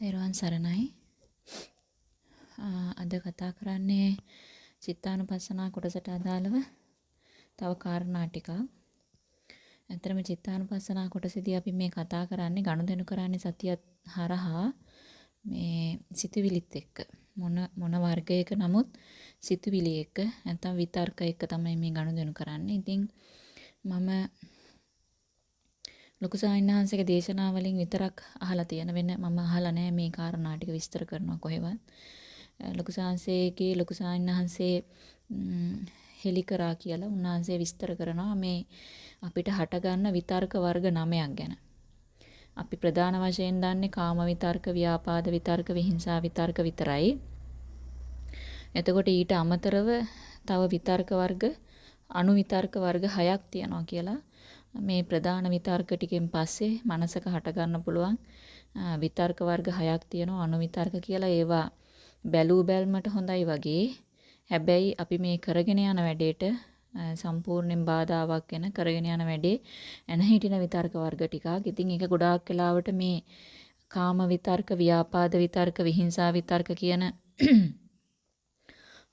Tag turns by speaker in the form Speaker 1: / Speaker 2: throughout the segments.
Speaker 1: තෙරුවන් සරණයි. අද කතා කරන්නේ චිත්තානුපස්සනා කොටසට අදාළව තව කාරණා ටිකක්. ඇත්තටම චිත්තානුපස්සනා කොටසේදී අපි මේ කතා කරන්නේ ගනුදෙනු කරන්නේ සතියත් හරහා මේ සිතුවිලිත් එක්ක. මොන මොන වර්ගයක නමුත් සිතුවිලි එක්ක නැත්නම් විතර්ක එක්ක තමයි මේ ගනුදෙනු කරන්නේ. ඉතින් මම ලොකු සාහිණාංශගේ දේශනා වලින් විතරක් අහලා තියෙන වෙන මම අහලා නැහැ මේ කාරණා ටික විස්තර කරනවා කොහෙවත්. ලොකු සාංශයේ ලොකු සාහිණාංශේ හෙලි කරා කියලා උන්වහන්සේ විස්තර කරනවා මේ අපිට හටගන්න විතර්ක වර්ග 9ක් ගැන. අපි ප්‍රධාන වශයෙන් දන්නේ කාම විතර්ක, ව්‍යාපාද විතර්ක, විහිංසා විතර්ක විතරයි. එතකොට ඊට අමතරව තව විතර්ක වර්ග අණු විතර්ක වර්ග 6ක් තියෙනවා කියලා මේ ප්‍රධාන විතර්ක ටිකෙන් පස්සේ මනසක හට ගන්න පුළුවන් විතර්ක වර්ග හයක් තියෙනවා අනු විතර්ක කියලා ඒවා බැලූ බැල්මට හොඳයි වගේ හැබැයි අපි මේ කරගෙන යන වැඩේට සම්පූර්ණයෙන් බාධාවක් වෙන කරගෙන යන වැඩේ එන හිටින විතර්ක වර්ග ටිකක්. ඉතින් ඒක ගොඩාක් වෙලාවට මේ කාම විතර්ක, ව්‍යාපාද විතර්ක, විහිංසා විතර්ක කියන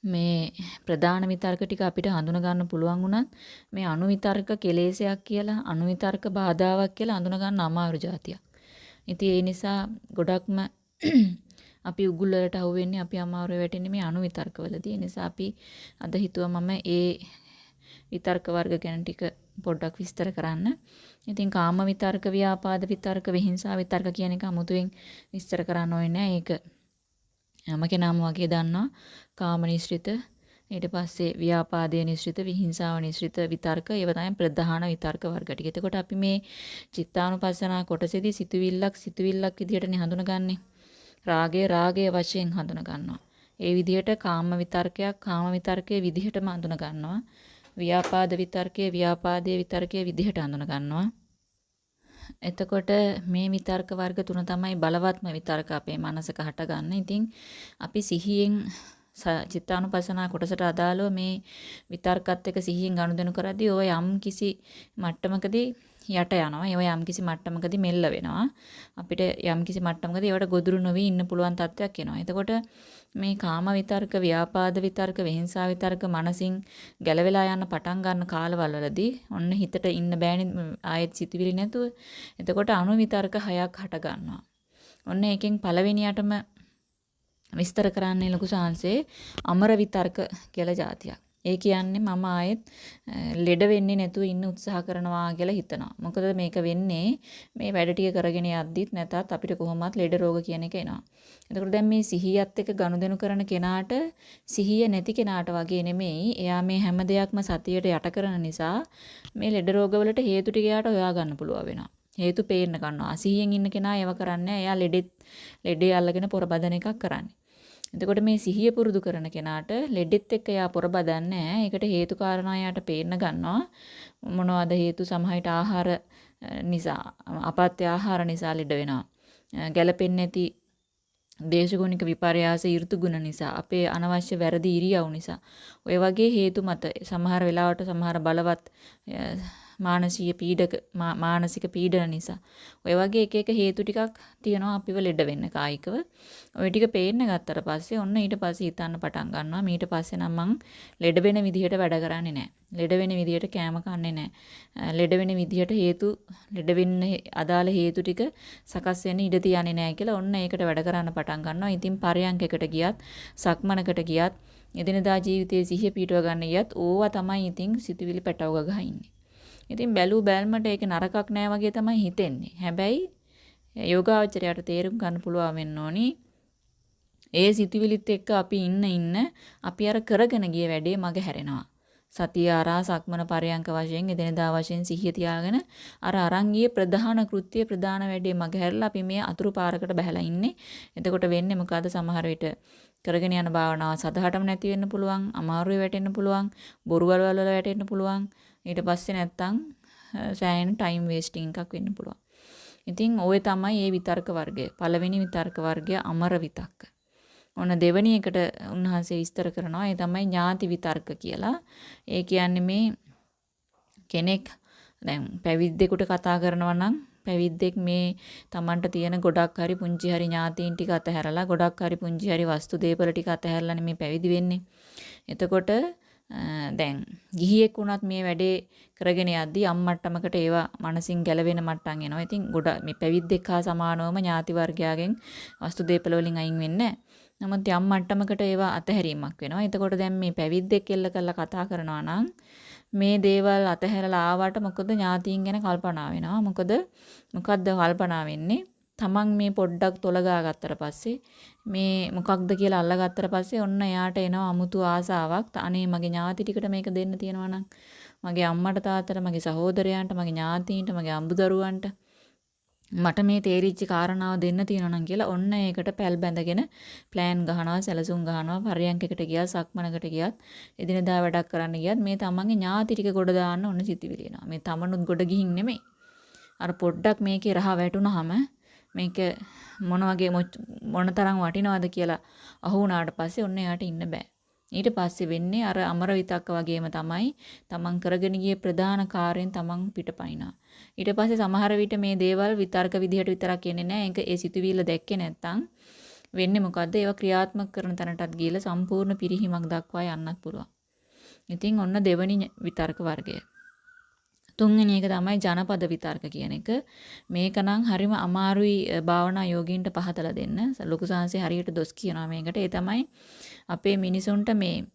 Speaker 1: මේ ප්‍රධාන විතර්ක ටික අපිට හඳුන ගන්න පුළුවන් වුණත් මේ අණු විතර්ක කෙලෙසයක් කියලා අණු විතර්ක බාධාවක් කියලා හඳුන ගන්න අමාරු જાතියක්. ඉතින් ඒ නිසා ගොඩක්ම අපි උගුල් වලට අහු වෙන්නේ අපි අමාරුවේ වැටෙන්නේ මේ අණු විතර්කවලදී. ඒ නිසා අපි අද හිතුවා මම ඒ විතර්ක වර්ග ගැන ටික පොඩ්ඩක් විස්තර කරන්න. ඉතින් කාම විතර්ක, ව්‍යාපාද විතර්ක, විහිංසා විතර්ක කියන එක අමුතුවෙන් විස්තර කරන්න ඕනේ නැහැ. ඒක හැම කෙනාම වගේ දන්නවා කාම නිශ්චිත ඊට පස්සේ ව්‍යාපාදයේ නිශ්චිත විහිංසාව නිශ්චිත විතර්ක ඒව තමයි ප්‍රධාන විතර්ක වර්ග ටික. එතකොට අපි මේ චිත්තානුපස්සනා කොටසේදී සිතුවිල්ලක් සිතුවිල්ලක් විදිහටනේ හඳුනගන්නේ. රාගය රාගයේ වශයෙන් හඳුන ගන්නවා. ඒ විදිහට කාම විතර්කයක් කාම විතර්කයේ විදිහටම හඳුන ගන්නවා. ව්‍යාපාද විතර්කයේ ව්‍යාපාදයේ විතර්කයේ විදිහට හඳුන ගන්නවා. එතකොට මේ විතර්ක වර්ග තුන තමයි බලවත්ම විතර්ක අපේ මනසක හටගන්න. ඉතින් අපි සිහියෙන් චිත්තානුපසනාව කොටසට අදාළව මේ විතර්කත් එක්ක සිහියෙන් ගනුදෙනු කරද්දී ඔය යම් කිසි මට්ටමකදී යට යනවා. ඒව යම් කිසි මට්ටමකදී මෙල්ල වෙනවා. අපිට යම් කිසි මට්ටමකදී ඒවට ගොදුරු නොවි ඉන්න පුළුවන් තත්ත්වයක් එනවා. එතකොට මේ කාම විතර්ක, ව්‍යාපාද විතර්ක, විහිංසා විතර්ක මනසින් ගැලවෙලා යන පටන් ගන්න කාලවල වලදී ඔන්න හිතට ඉන්න බෑනේ ආයෙත් සිතුවිලි නැතුව. එතකොට අණු විතර්ක හයක් හට ගන්නවා. ඔන්න ඒකෙන් පළවෙනියටම විස්තර කරන්නේ ලොකු සාංශේ අමර විතර්ක කියලා જાතියක්. ඒ කියන්නේ මම ආයෙත් ලෙඩ වෙන්නේ නැතුව ඉන්න උත්සාහ කරනවා කියලා හිතනවා. මොකද මේක වෙන්නේ මේ වැඩ ටික කරගෙන යද්දිත් නැතත් අපිට කොහොමවත් ලෙඩ රෝග කියන එක එනවා. එතකොට දැන් මේ සිහියත් එක්ක ගනුදෙනු කරන කෙනාට සිහිය නැති කෙනාට වගේ නෙමෙයි. එයා මේ හැම දෙයක්ම සතියට යට කරන නිසා මේ ලෙඩ රෝගවලට හේතු ටික එයාට හොයා ගන්න පුළුවන් වෙනවා. හේතු පේන්න ගන්නවා. අසිහියෙන් ඉන්න කෙනා ඒව කරන්නේ එයා ලෙඩෙත් ලෙඩේ අල්ලගෙන පොර බදන එකක් කරන්නේ. එතකොට මේ සිහිය පුරුදු කරන කෙනාට ලෙඩෙත් එක්ක යා පොර බදන්නේ ඒකට හේතු කාරණා යාට පේන්න ගන්නවා. මොනවද හේතු සමහරට ආහාර නිසා අපත්‍ය ආහාර නිසා ලෙඩ වෙනවා. ගැළපෙන්නේ නැති දේශගුණික විපර්යාස ඍතු ගුණ නිසා අපේ අනවශ්‍ය වැරදි ඉරියව් නිසා ඔය වගේ හේතු මත සමහර වෙලාවට සමහර බලවත් මානසික පීඩක මානසික පීඩන නිසා. ඔය වගේ එක එක හේතු ටිකක් තියෙනවා අපිව ලෙඩ වෙන්න කායිකව. ওই ටික පේන්න ගත්තට පස්සේ ඔන්න ඊට පස්සේ හිතන්න පටන් ගන්නවා. ඊට පස්සේ නම් මං ලෙඩ වෙන විදිහට වැඩ කරන්නේ නැහැ. ලෙඩ වෙන විදිහට කෑම කන්නේ නැහැ. ලෙඩ වෙන විදිහට හේතු ලෙඩ වෙන්න අදාළ හේතු ටික සකස් වෙන්න ඉඩ තියන්නේ නැහැ කියලා ඔන්න ඒකට වැඩ කරන්න පටන් ගන්නවා. ඉතින් පරයන්කකට ගියත් සක්මනකට ගියත් එදිනදා ජීවිතයේ සිහිය පිටව ගන්න ගියත් ඕවා තමයි ඉතින් සිතුවිලි පැටව ගහ ඉන්නේ. ඉතින් බැලූ බැල්මට ඒක නරකක් නෑ වගේ තමයි හිතෙන්නේ. හැබැයි යෝගාවචරයට තේරුම් ගන්න පුළුවන් වෙන්න ඕනි. ඒ සිතුවිලිත් එක්ක අපි ඉන්න ඉන්න අපි අර කරගෙන ගිය වැඩේ මග හැරෙනවා. සතිය ආරා සක්මන පරයන්ක වශයෙන් එදිනදා වශයෙන් සිහිය තියාගෙන අර අරන් ගියේ ප්‍රධාන කෘත්‍ය ප්‍රධාන වැඩේ මග හැරලා අපි මේ අතුරු පාරකට බහැලා ඉන්නේ. එතකොට වෙන්නේ මොකද සමහර විට කරගෙන යන භාවනාව සදහටම නැති වෙන්න පුළුවන්, අමාරුවේ වැටෙන්න පුළුවන්, බොරු වල වල වැටෙන්න පුළුවන්. ඊට පස්සේ නැත්තම් සෑහෙන ටයිම් වේස්ටිං එකක් වෙන්න පුළුවන්. ඉතින් ওই තමයි මේ විතර්ක වර්ගය. පළවෙනි විතර්ක වර්ගය අමර විතක්ක. ඔන්න දෙවෙනි එකට උන්වහන්සේ විස්තර කරනවා. ඒ තමයි ඥාති විතර්ක කියලා. ඒ කියන්නේ මේ කෙනෙක් දැන් පැවිද්දෙකුට කතා කරනවා නම් පැවිද්දෙක් මේ Tamanට තියෙන ගොඩක් හරි පුංචි හරි ඥාතීන් ටික අතහැරලා ගොඩක් හරි පුංචි හරි වස්තු දේපල ටික අතහැරලානේ මේ පැවිදි වෙන්නේ. එතකොට දැන් ගිහියෙක් වුණත් මේ වැඩේ කරගෙන යද්දී අම්මට්ටමකට ඒවා මනසින් ගැලවෙන මට්ටම් එනවා. ඉතින් ගොඩ මේ පැවිද්දෙක් හා සමානවම ඥාති වර්ගයාගෙන් වස්තු දේපල වලින් අයින් වෙන්නේ නමුත් යම් මට්ටමකට ඒවා අතහැරීමක් වෙනවා. එතකොට දැන් මේ පැවිද්දෙක් එල්ල කරලා කතා කරනවා නම් මේ දේවල් අතහැරලා ආවට මොකද ඥාතීන් ගැන කල්පනා වෙනවා. මොකද මොකද්ද කල්පනා වෙන්නේ? තමන් මේ පොඩ්ඩක් තොලගා ගත්තට පස්සේ මේ මොකක්ද කියලා අල්ලගත්තට පස්සේ ඔන්න එයාට එනවා අමුතු ආසාවක්. අනේ මගේ ඥාති ටිකට මේක දෙන්න තියෙනවා නම් මගේ අම්මට තාත්තට මගේ සහෝදරයන්ට මගේ ඥාතීන්ට මගේ අඹදරුවන්ට මට මේ තේරිච්ච කාරණාව දෙන්න තියෙනවා නම් කියලා ඔන්න ඒකට පැල් බැඳගෙන ප්ලෑන් ගහනවා සැලසුම් ගහනවා පරියන්කකට ගියත් සක්මනකට ගියත් එදිනදා වැඩක් කරන්න ගියත් මේ තමන්ගේ ඥාති ටික ගොඩ දාන්න ඔන්න සිතිවිලි එනවා මේ තමනුත් ගොඩ ගිහින් නෙමෙයි අර පොඩ්ඩක් මේකේ රහ වැටුනහම මේක මොන වගේ මොන තරම් වටිනවද කියලා අහු වුණාට පස්සේ ඔන්න එයාට ඉන්න බෑ. ඊට පස්සේ වෙන්නේ අර අමර විතක්ක වගේම තමයි තමන් කරගෙන ගිය ප්‍රධාන කාර්යයෙන් තමන් පිටපයින්නවා. ඊට පස්සේ සමහර විට මේ දේවල් විතර්ක විදිහට විතරක් එන්නේ නැහැ. ඒක ඒ සිතුවිල්ල දැක්කේ නැත්තම් වෙන්නේ මොකද්ද? ඒවා ක්‍රියාත්මක කරන තැනටත් ගිහලා සම්පූර්ණ පිරිහීමක් දක්වා යන්නත් පුළුවන්. ඉතින් ඔන්න දෙවනි විතර්ක වර්ගය. තුන්වෙනි එක තමයි ජනපද විතර්ක කියන එක. මේක නම් හරිම අමාරුයි භාවනා යෝගීන්ට පහතලා දෙන්න. ලොකු සංසේ හරියට දොස් කියනවා මේකට. ඒ තමයි අපේ මිනිසුන්ට මේ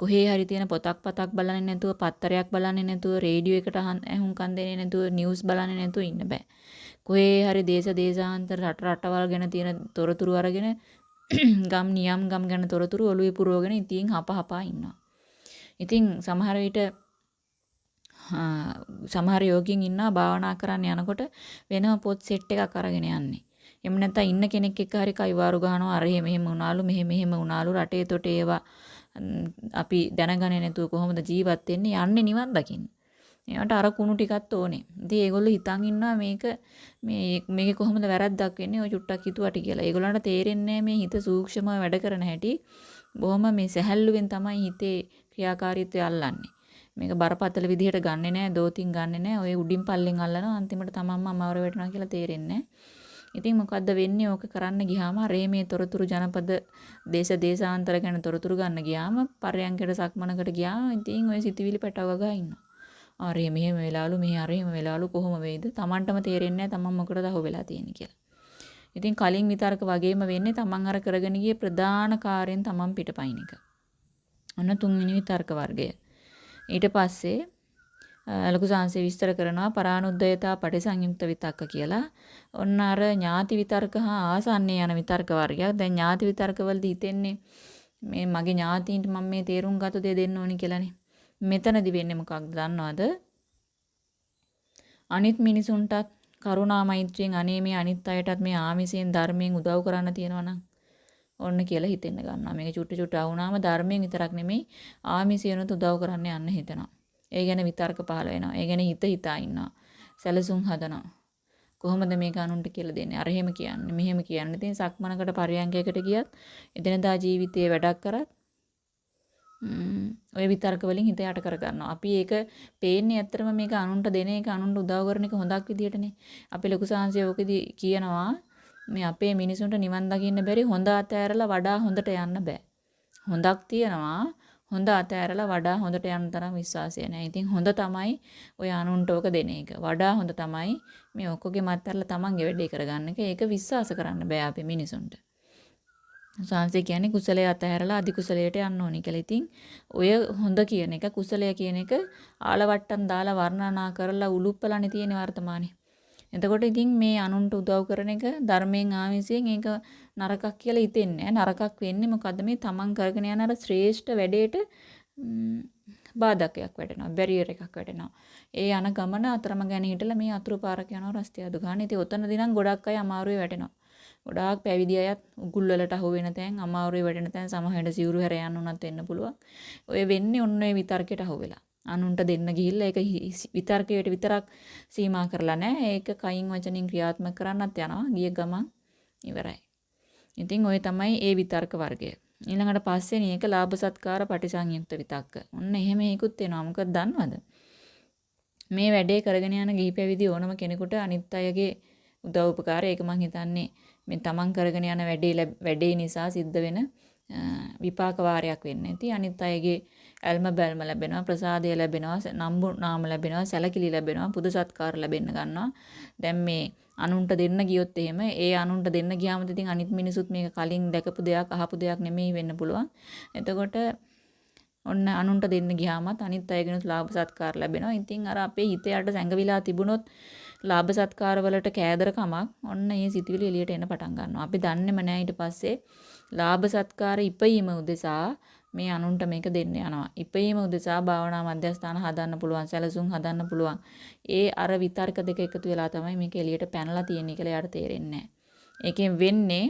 Speaker 1: කොහේ හරි තියෙන පොතක් පතක් බලන්නේ නැතුව, පත්තරයක් බලන්නේ නැතුව, රේඩියෝ එකට අහුම්කන් දෙන්නේ නැතුව, නිවුස් බලන්නේ නැතුව ඉන්න බෑ. කොහේ හරි දේශ දේශාන්තර රට රටවල් ගැන තියෙන තොරතුරු අරගෙන ගම් නියම් ගම් ගැන තොරතුරු ඔළුවේ පුරවගෙන ඉතින් හපහපා ඉන්නවා. ඉතින් සමහර විට සමහර යෝගින් ඉන්නවා භාවනා කරන්න යනකොට වෙනම පොත් සෙට් එකක් අරගෙන යන්නේ. එහෙම නැත්නම් ඉන්න කෙනෙක් එක්ක හරි කයිවාරු ගහනවා අර එහෙම මෙහෙම වුණාලු මෙහෙම මෙහෙම වුණාලු රටේ තොට ඒවා අපි දැනගන්නේ නැතුව කොහොමද ජීවත් වෙන්නේ යන්නේ නිවන් දකින්න. ඒවට අර කුණු ටිකක් ඕනේ. ඉතින් ඒගොල්ලෝ හිතන් ඉන්නවා මේක මේ මේකේ කොහොමද වැරද්දක් වෙන්නේ ඔය චුට්ටක් හිතුවට කියලා. ඒගොල්ලන්ට තේරෙන්නේ මේ හිත සූක්ෂමව වැඩ කරන හැටි. බොහොම මේ සැහැල්ලුවෙන් තමයි හිතේ ක්‍රියාකාරීත්වය අල්ලන්නේ. මේක බරපතල විදිහට ගන්නෙ නෑ දෝතින් ගන්නෙ නෑ ඔය උඩින් පල්ලෙන් අල්ලනවා අන්තිමට තමන්ම අමාරු වෙටනවා කියලා තේරෙන්නේ ඉතින් මොකද්ද වෙන්නේ ඕක කරන්න ගියාම රේ මේ තොරතුරු ජනපද දේශ දේශාන්තර ගැන තොරතුරු ගන්න ගියාම පරයන්කට සක්මනකට ගියාම ඉතින් ඔය සිතුවිලි පැටව ගා ඉන්නවා. ආරේ මෙහෙම වෙලාලු මෙහෙ අර එහෙම වෙලාලු කොහොම වෙයිද? Tamanටම තේරෙන්නේ නැහැ තමන් මොකටද අහුවෙලා තියෙන්නේ කියලා. ඉතින් කලින් විතරක වගේම වෙන්නේ තමන් අර කරගෙන ගිය ප්‍රධාන කාර්යයෙන් තමන් පිටපයින් එක. ඔන්න තුන්වෙනි විතර්ක වර්ගය. ඊට පස්සේ ලොකු සංසේ විස්තර කරනවා පරානුද්යතා පටිසංයුක්ත විතක්ක කියලා. ඔන්න අර ඥාති විතර්ක හා ආසන්නේ යන විතර්ක වර්ගයක්. දැන් ඥාති විතර්කවලදී හිතෙන්නේ මේ මගේ ඥාතීන්ට මම මේ තේරුම් ගත දේ දෙන්න ඕනි කියලානේ. මෙතනදි වෙන්නේ මොකක්ද දන්නවද? අනිත් මිනිසුන්ටත් කරුණා මෛත්‍රියෙන් අනේ මේ අනිත් අයටත් මේ ආමිසයෙන් ධර්මයෙන් උදව් කරන්න තියනවා නම් ඔන්න කියලා හිතෙන්න ගන්නවා. මේක චුට්ටු චුට්ටු වුණාම ධර්මයෙන් විතරක් නෙමෙයි ආමිසියනත් උදව් කරන්න යන්න හිතනවා. ඒ ගැන විතර්ක පහළ වෙනවා. ඒ ගැන හිත හිතා ඉන්නවා. සැලසුම් හදනවා. කොහොමද මේක අනුන්ට කියලා දෙන්නේ? අර එහෙම කියන්නේ, මෙහෙම කියන්නේ. ඉතින් සක්මනකට පරියන්කයකට ගියත් එදිනදා ජීවිතයේ වැඩක් කරත් ඔය විතර්ක වලින් හිත යට කර ගන්නවා. අපි ඒක පේන්නේ ඇත්තටම මේක අනුන්ට දෙන එක අනුන්ට උදව් කරන එක හොඳක් විදියටනේ. අපි ලොකු සාංශය ඕකෙදි කියනවා මේ අපේ මිනිසුන්ට නිවන් දකින්න බැරි හොඳ අතෑරලා වඩා හොඳට යන්න බෑ. හොඳක් තියනවා හොඳ අතෑරලා වඩා හොඳට යන්න තරම් විශ්වාසය නැහැ. ඉතින් හොඳ තමයි ඔය අනුන්ට ඕක දෙන එක. වඩා හොඳ තමයි මේ ඔක්කොගේ මත්තරලා තමන්ගේ වැඩේ කරගන්න එක. ඒක විශ්වාස කරන්න බෑ අපේ මිනිසුන්ට. සාංශය කියන්නේ කුසලයේ අතහැරලා අධි කුසලයට යන්න ඕනි කියලා. ඉතින් ඔය හොඳ කියන එක කුසලය කියන එක ආලවට්ටම් දාලා වර්ණනා කරලා උලුප්පලානේ තියෙන වර්තමානයේ. එතකොට ඉතින් මේ අනුන්ට උදව් කරන එක ධර්මයෙන් ආවිසයෙන් ඒක නරකක් කියලා හිතෙන්නේ නරකක් වෙන්නේ මොකද්ද මේ තමන් කරගෙන යන අර ශ්‍රේෂ්ඨ වැඩේට බාධකයක් වැටෙනවා බැරියර් එකක් වැටෙනවා. ඒ යන ගමන අතරම ගැන හිටලා මේ අතුරු පාරක යනවා රස්තිය අඩු ගන්න. ඉතින් ඔතනදී නම් ගොඩක් අය අමාරුවේ වැටෙනවා. ගොඩාක් පැවිදි අයත් උගුල් වලට අහු වෙන තැන් අමාරුවේ වැටෙන තැන් සමහරවිට සිවුරු හැර යන්න උනත් වෙන්න පුළුවන්. ඔය වෙන්නේ ඔන්න ඔය විතර්කයට අහු වෙලා. අනුන්ට දෙන්න ගිහිල්ලා ඒක විතර්කයට විතරක් සීමා කරලා නැහැ. ඒක කයින් වචනින් ක්‍රියාත්මක කරන්නත් යනවා. ගිය ගමන් ඉවරයි. ඉතින් ওই තමයි ඒ විතර්ක වර්ගය. ඊළඟට පස්සේ මේක ලාභ සත්කාර පටිසංයුක්ත විතක්ක. ඔන්න එහෙම හේකුත් වෙනවා. මොකද දන්නවද? මේ වැඩේ කරගෙන යන ගිහි පැවිදි ඕනම කෙනෙකුට අනිත් අයගේ උදව් උපකාර ඒක මං හිතන්නේ මේ තමන් කරගෙන යන වැඩේ වැඩේ නිසා සිද්ධ වෙන විපාක වාරයක් වෙන්නේ නැති අනිත් අයගේ ඇල්ම බැල්ම ලැබෙනවා ප්‍රසාදය ලැබෙනවා නම්බු නාම ලැබෙනවා සැලකිලි ලැබෙනවා පුද සත්කාර ලැබෙන්න ගන්නවා දැන් මේ අනුන්ට දෙන්න ගියොත් එහෙම ඒ අනුන්ට දෙන්න ගියාම ඉතින් අනිත් මිනිසුත් මේක කලින් දැකපු දෙයක් අහපු දෙයක් නෙමෙයි වෙන්න පුළුවන් එතකොට ඔන්න අනුන්ට දෙන්න ගියාමත් අනිත් අයගෙනුත් ලාභ සත්කාර ලැබෙනවා. ඉතින් අර අපේ හිතේ යට සැඟවිලා තිබුණොත් ලාභ සත්කාර වලට කෑදර කමක් ඔන්න මේ සිතුවිලි එළියට එන්න පටන් ගන්නවා. අපි දන්නේම නැහැ ඊට පස්සේ ලාභ සත්කාර ඉපීම උදෙසා මේ අනුන්ට මේක දෙන්න යනවා. ඉපීම උදෙසා භාවනා මධ්‍යස්ථාන හදන්න පුළුවන්, සැලසුම් හදන්න පුළුවන්. ඒ අර විතර්ක දෙක එකතු වෙලා තමයි මේක එළියට පැනලා තියෙන්නේ කියලා යාට තේරෙන්නේ ඒකෙන් වෙන්නේ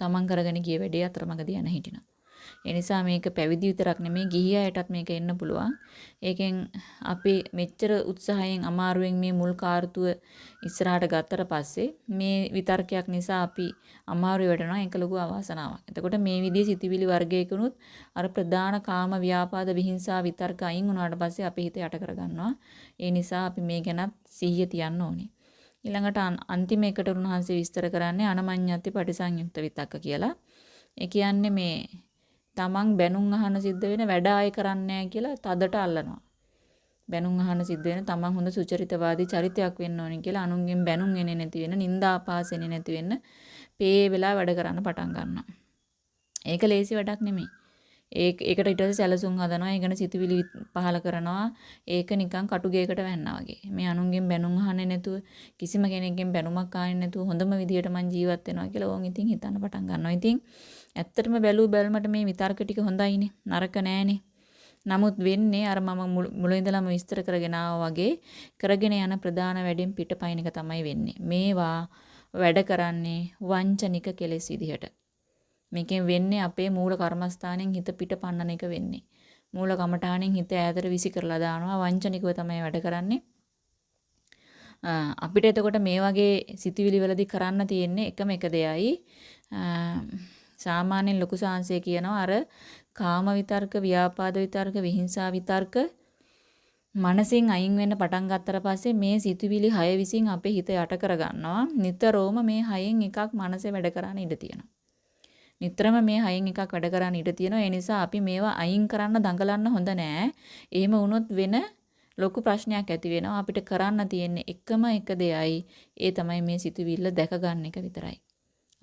Speaker 1: තමන් කරගෙන ගිය වැඩේ අතරමඟදී යන හිටිනවා. ඒ නිසා මේක පැවිදි විතරක් නෙමෙයි ගිහි අයටත් මේක එන්න පුළුවන්. ඒකෙන් අපි මෙච්චර උත්සාහයෙන් අමාරුවෙන් මේ මුල් කාර්තුව ඉස්සරහට ගත්තට පස්සේ මේ විතර්කයක් නිසා අපි අමාරුවේ වැටෙනවා ඒක ලොකු අවාසනාවක්. එතකොට මේ විදිහේ සිතිවිලි වර්ගයකුනුත් අර ප්‍රධාන කාම ව්‍යාපාද විහිංසා විතර්ක අයින් වුණාට පස්සේ අපි හිත යට කරගන්නවා. ඒ නිසා අපි මේ ගැනත් සිහිය තියන්න ඕනේ. ඊළඟට අන්තිම එකට උන්වහන්සේ විස්තර කරන්නේ අනමඤ්ඤත්ති පටිසංයුක්ත විතක්ක කියලා. ඒ කියන්නේ මේ තමන් බැනුම් අහන්න සිද්ධ වෙන වැඩ ආයෙ කරන්නේ කියලා තදට අල්ලනවා. බැනුම් අහන්න සිද්ධ වෙන තමන් හොඳ සුචරිතවාදී චරිතයක් වෙන්න ඕනේ කියලා අනුන්ගෙන් බැනුම් එන්නේ නැති වෙන නිന്ദා අපාස එන්නේ නැති වෙන්න පේ වෙලා වැඩ කරන්න පටන් ගන්නවා. ඒක ලේසි වැඩක් නෙමෙයි. ඒක ඒකට ඊට පස්සේ සැලසුම් හදනවා ඒකන සිතුවිලි පහල කරනවා ඒක නිකන් කටුගේකට වැන්නා වගේ මේ අනුන්ගෙන් බැනුම් අහන්නේ නැතුව කිසිම කෙනෙක්ගෙන් බැනුමක් ආන්නේ නැතුව හොඳම විදියට මං ජීවත් වෙනවා කියලා ඕන් ඉතින් හිතන්න පටන් ගන්නවා ඉතින් ඇත්තටම බැලූ බැලමට මේ විතර්ක ටික හොඳයිනේ. නරක නෑනේ. නමුත් වෙන්නේ අර මම මුල ඉඳලම විස්තර කරගෙන වගේ කරගෙන යන ප්‍රධාන වැඩෙන් පිටපයින් එක තමයි වෙන්නේ. මේවා වැඩ කරන්නේ වංචනික කෙලෙස් විදිහට. මේකෙන් වෙන්නේ අපේ මූල කර්මස්ථානෙන් හිත පිට පන්නන එක වෙන්නේ. මූල කමඨානෙන් හිත ඈතට විසි කරලා දානවා වංචනිකව තමයි වැඩ කරන්නේ. අපිට එතකොට මේ වගේ සිතුවිලි වලදී කරන්න තියෙන්නේ එකම එක දෙයයි සාමාන්‍යයෙන් ලොකු සාංශය කියනවා අර කාම විතර්ක, ව්‍යාපාද විතර්ක, විහිංසා විතර්ක මනසින් අයින් වෙන්න පටන් ගත්තට පස්සේ මේ සිතුවිලි හය විසින් අපේ හිත යට කරගන්නවා. නිතරම මේ හයෙන් එකක් මනසේ වැඩ කරන්න ඉඩ තියෙනවා. නිතරම මේ හයෙන් එකක් වැඩ කරන්න ඉඩ තියෙනවා. ඒ නිසා අපි මේවා අයින් කරන්න දඟලන්න හොඳ නෑ. එහෙම වුණොත් වෙන ලොකු ප්‍රශ්නයක් ඇති වෙනවා. අපිට කරන්න තියෙන්නේ එකම එක දෙයයි. ඒ තමයි මේ සිතුවිල්ල දැක ගන්න එක විතරයි.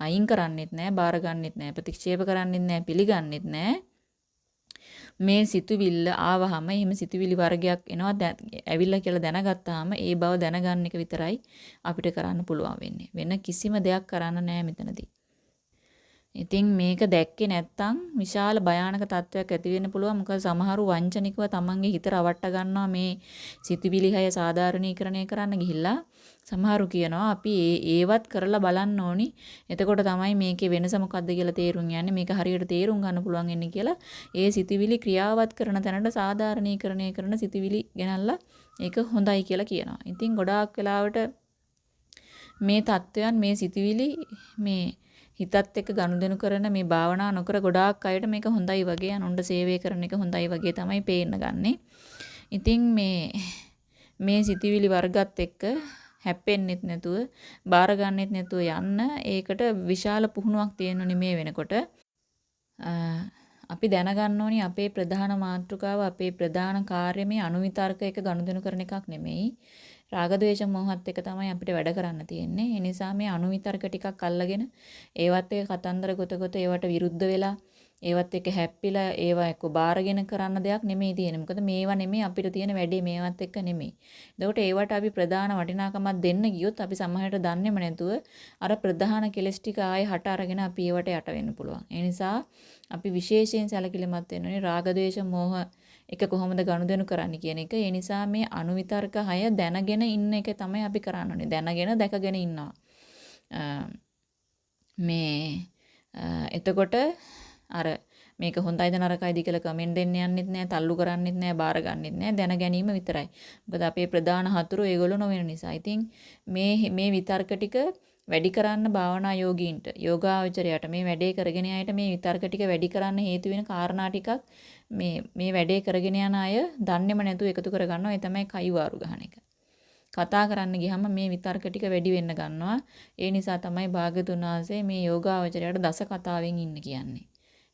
Speaker 1: අයින් කරන්නෙත් නෑ, බාර ගන්නෙත් නෑ, ප්‍රතික්ෂේප කරන්නෙත් නෑ, පිළිගන්නෙත් නෑ. මේ සිතුවිල්ල ආවහම එහෙම සිතුවිලි වර්ගයක් එනවා ඇවිල්ලා කියලා දැනගත්තාම ඒ බව දැනගන්න එක විතරයි අපිට කරන්න පුළුවන් වෙන්නේ. වෙන කිසිම දෙයක් කරන්න නෑ මෙතනදී. ඉතින් මේක දැක්කේ නැත්තම් විශාල භයානක තත්වයක් ඇති වෙන්න පුළුවන්. මොකද සමහරු වංචනිකව තමන්ගේ හිත රවට්ට ගන්නවා මේ සිතුවිලි හය සාධාරණීකරණය කරන්න ගිහිල්ලා සමහරු කියනවා අපි ඒ ඒවත් කරලා බලන්න ඕනි. එතකොට තමයි මේකේ වෙනස මොකද්ද කියලා තේරුම් යන්නේ. මේක හරියට තේරුම් ගන්න පුළුවන් වෙන්නේ කියලා ඒ සිතුවිලි ක්‍රියාවත් කරන තැනට සාධාරණීකරණය කරන සිතුවිලි ගෙනල්ලා ඒක හොඳයි කියලා කියනවා. ඉතින් ගොඩාක් වෙලාවට මේ தත්වයන් මේ සිතුවිලි මේ හිතත් එක්ක ගනුදෙනු කරන මේ භාවනා නොකර ගොඩාක් අයට මේක හොඳයි වගේ අනුන්ට සේවය කරන එක හොඳයි වගේ තමයි පේන්න ගන්නෙ. ඉතින් මේ මේ සිතිවිලි වර්ගත් එක්ක හැප්පෙන්නෙත් නැතුව බාර ගන්නෙත් නැතුව යන්න ඒකට විශාල පුහුණුවක් තියෙනුනේ මේ වෙනකොට අපි දැනගන්න ඕනි අපේ ප්‍රධාන මාතෘකාව අපේ ප්‍රධාන කාර්ය මේ අනුවිතර්ක එක ගනුදෙනු කරන එකක් නෙමෙයි රාග ద్వේෂ මොහත් එක තමයි අපිට වැඩ කරන්න තියෙන්නේ. ඒ නිසා මේ අනුවිතර්ක ටිකක් අල්ලගෙන ඒවත් එක කතන්දර ගොත ගොත ඒවට විරුද්ධ වෙලා ඒවත් එක්ක හැප්පිලා ඒවා එක්ක බාරගෙන කරන්න දෙයක් නෙමෙයි තියෙන්නේ. මොකද මේවා නෙමෙයි අපිට තියෙන වැඩේ මේවත් එක්ක නෙමෙයි. එතකොට ඒවට අපි ප්‍රධාන වටිනාකමක් දෙන්න ගියොත් අපි සමහරට දන්නේම නැතුව අර ප්‍රධාන කෙලස් ටික ආයේ හට අරගෙන අපි ඒවට යට වෙන්න පුළුවන්. ඒ නිසා අපි විශේෂයෙන් සැලකිලිමත් වෙන්න ඕනේ රාග ద్వේෂ මෝහ එක කොහොමද ගනුදෙනු කරන්න කියන එක. ඒ නිසා මේ අනුවිතර්ක 6 දැනගෙන ඉන්න එක තමයි අපි කරන්න ඕනේ. දැනගෙන දැකගෙන ඉන්නවා. මේ එතකොට අර මේක හොඳයිද නරකයිද කියලා කමෙන්ට් දෙන්න යන්නෙත් නෑ, තල්ලු කරන්නෙත් නෑ, බාර ගන්නෙත් නෑ, දැන ගැනීම විතරයි. මොකද අපේ ප්‍රධාන හතුරු ඒගොල්ලෝ නොවන නිසා. ඉතින් මේ මේ විතර්ක ටික වැඩි කරන්න භාවනා යෝගීන්ට යෝගාවචරයට මේ වැඩේ කරගෙන අයට මේ විතර්ක ටික වැඩි කරන්න හේතු වෙන කාරණා ටිකක් මේ මේ වැඩේ කරගෙන යන අය දන්නේම නැතුව එකතු කර ගන්නවා ඒ තමයි කයිවාරු ගහන එක. කතා කරන්න ගියම මේ විතර්ක ටික වැඩි වෙන්න ගන්නවා. ඒ නිසා තමයි භාග්‍යතුන් වහන්සේ මේ යෝගාවචරයට දස කතාවෙන් ඉන්න කියන්නේ.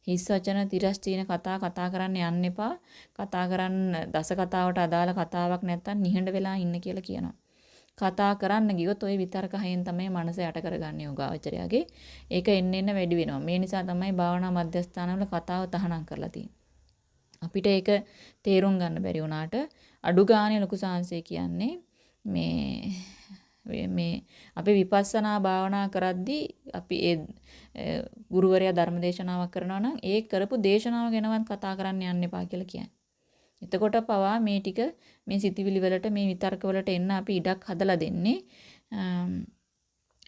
Speaker 1: හිස් වචන තිරස්චීන කතා කතා කරන්න යන්න එපා. කතා කරන්න දස කතාවට අදාළ කතාවක් නැත්තම් නිහඬ වෙලා ඉන්න කියලා කියනවා. කතා කරන්න ගියොත් ওই විතර්ක හයෙන් තමයි මනස යට කරගන්නේ යෝගාවචරයාගේ. ඒක එන්න එන්න වැඩි වෙනවා. මේ නිසා තමයි භාවනා මධ්‍යස්ථානවල කතාව තහනම් කරලා තියෙන්නේ. අපිට ඒක තේරුම් ගන්න බැරි වුණාට අඩු ගානේ ලොකු සාංශය කියන්නේ මේ මේ අපි විපස්සනා භාවනා කරද්දී අපි ඒ ගුරුවරයා ධර්ම දේශනාවක් කරනවා නම් ඒ කරපු දේශනාව ගැනවත් කතා කරන්න යන්න එපා කියලා කියන්නේ. එතකොට පවා මේ ටික මේ සිතිවිලි වලට මේ විතර්ක වලට එන්න අපි ඉඩක් හදලා දෙන්නේ.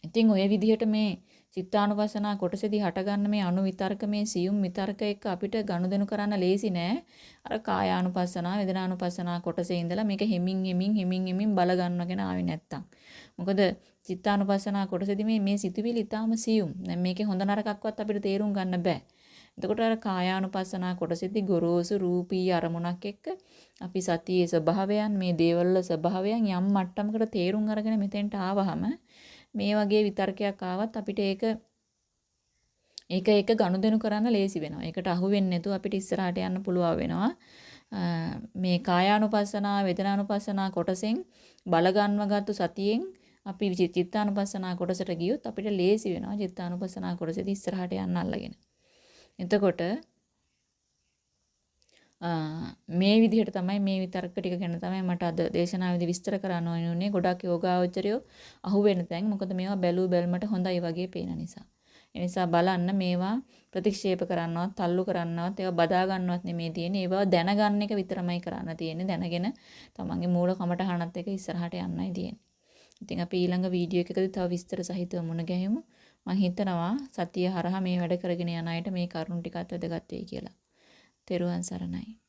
Speaker 1: ඉතින් ඔය විදිහට මේ චිත්තානුපස්සනා කොටසේදී හටගන්න මේ අනු විතර්ක මේ සියුම් විතර්ක එක්ක අපිට ගනුදෙනු කරන්න ලේසි නෑ. අර කායානුපස්සනා, වේදනානුපස්සනා කොටසේ ඉඳලා මේක හිමින් හිමින් හිමින් හිමින් බල ගන්නගෙන ආවේ නැත්තම්. මොකද චිත්තානුපස්සනා කොටසේදී මේ මේ සිතුවිලි ඊටාම සියුම්. දැන් මේකේ හොඳ නරකක්වත් අපිට තේරුම් ගන්න බෑ. එතකොට අර කායානුපස්සනා කොටසෙද්දී ගොරෝසු රූපී අරමුණක් එක්ක අපි සතියේ ස්වභාවයන් මේ දේවල් ස්වභාවයන් යම් මට්ටමකට තේරුම් අරගෙන මෙතෙන්ට ආවහම මේ වගේ විතර්කයක් ආවත් අපිට ඒක ඒක ඒක ගනුදෙනු කරන්න ලේසි වෙනවා. ඒකට අහු වෙන්නේ නැතුව අපිට ඉස්සරහට යන්න පුළුවන් වෙනවා. මේ කායානුපස්සනා වේදනානුපස්සනා කොටසෙන් බල ගන්නවගත්තු සතියෙන් අපි චිත්තානුපස්සනා කොටසට ගියොත් අපිට ලේසි වෙනවා චිත්තානුපස්සනා කොටසෙදි ඉස්සරහට යන්න අල්ලගෙන. එතකොට මේ විදිහට තමයි මේ විතර්ක ටික ගැන තමයි මට අද දේශනාවේදී විස්තර කරන්න ඕනේ. ගොඩක් යෝගාවචරයෝ අහුවෙන තැන්. මොකද මේවා බැලූ බැල්මට හොඳයි වගේ පේන නිසා. ඒ නිසා බලන්න මේවා ප්‍රතික්ෂේප කරන්නවත්, තල්ලු කරන්නවත්, ඒවා බදා ගන්නවත් නෙමෙයි තියෙන්නේ. ඒවා දැනගන්න එක විතරමයි කරන්න තියෙන්නේ. දැනගෙන තමන්ගේ මූල කමටහනත් එක ඉස්සරහට යන්නයි තියෙන්නේ. ඉතින් අපි ඊළඟ වීඩියෝ එකකදී තව විස්තර සහිතව මුණ ගැහෙමු. මම හිතනවා සතිය හරහා මේ වැඩ කරගෙන යන අයට මේ කරුණු ටිකත් වැදගත් වෙයි කියලා. තෙරුවන් සරණයි.